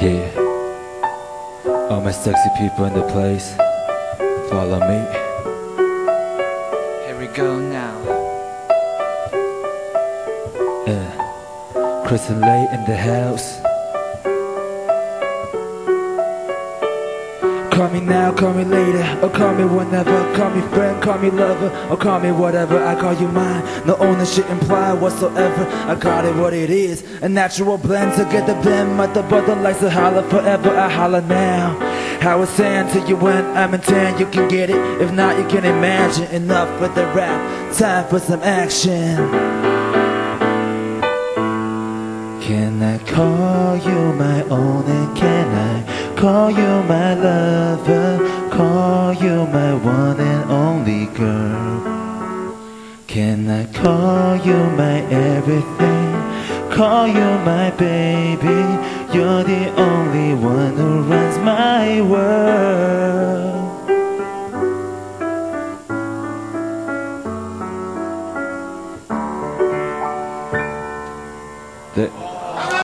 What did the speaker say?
Yeah. All my sexy people in the place, follow me. Here we go now. Yeah. Kris and Lay in the house. Call me now, call me later, or call me whenever. Call me friend, call me lover, or call me whatever. I call you mine, no ownership implied whatsoever. I call it what it is, a natural blend to get the blend. My the likes to holler forever, I holler now. How it's saying to you when I'm in town, you can get it. If not, you can imagine. Enough with the rap, time for some action. Can I call you my own and can I call you my lover? Call you my one and only girl. Can I call you my everything? Call you my baby. You're the only one who runs my world. The